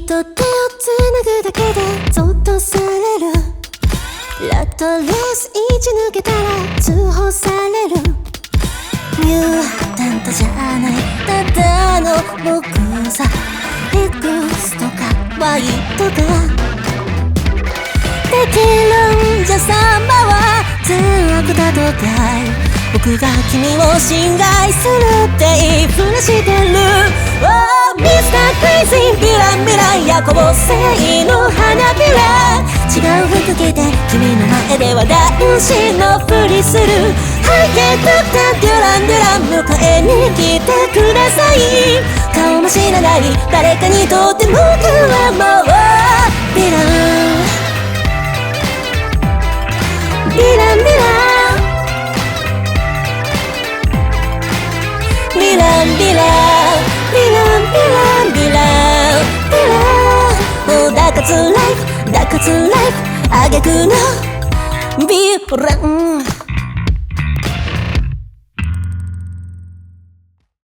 と手をつなぐだけでゾッとされる。ラットレース1抜けたら通報される。ニューハタントじゃない。ただの僕さ。X とか Y とかできるんじゃサンバは善悪だとかい。僕が君を侵害するって言いふらしてる。Oh Mr. Crazy ビラビラ。がこぼせいの花びら違う服着て君の前では男子のふりする。背景とってデュランデュラン迎えに来てください。顔も知らない。誰かにとって僕はもうライフダカツライフあげくの。ビューラン